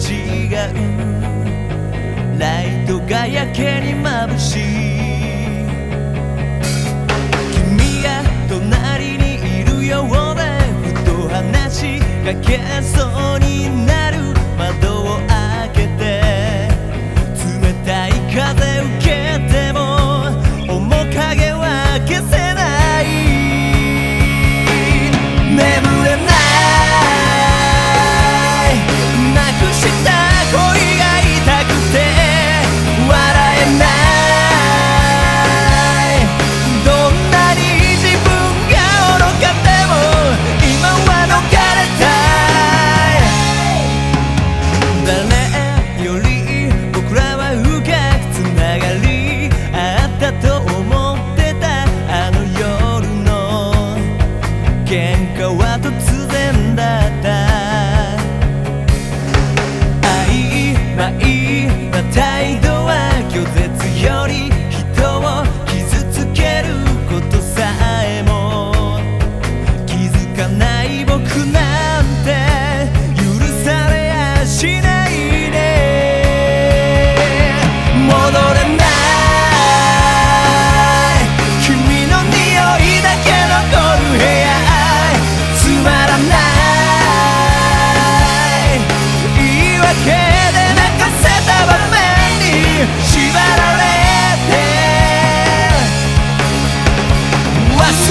違うライトがやけに眩しい。君が隣にいるよ。うでふと話しかけそう。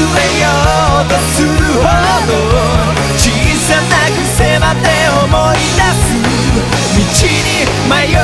れようとするほど小さな癖まで思い出す道に迷う